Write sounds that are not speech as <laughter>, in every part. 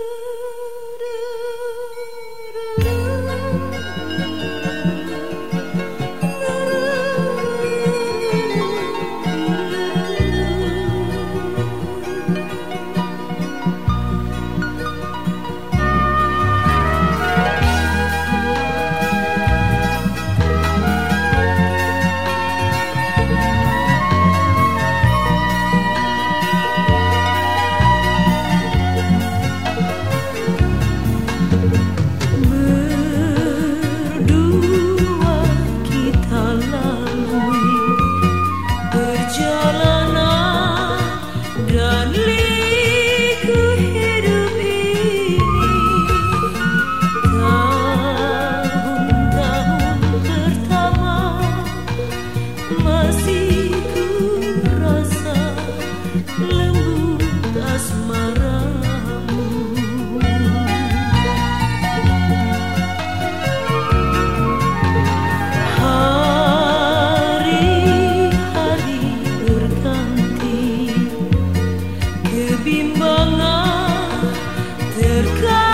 Ooh. <laughs> God.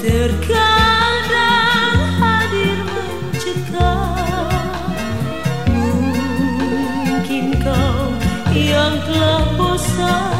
Terkadang hadir mencekam Mungkin kau yang telah bosan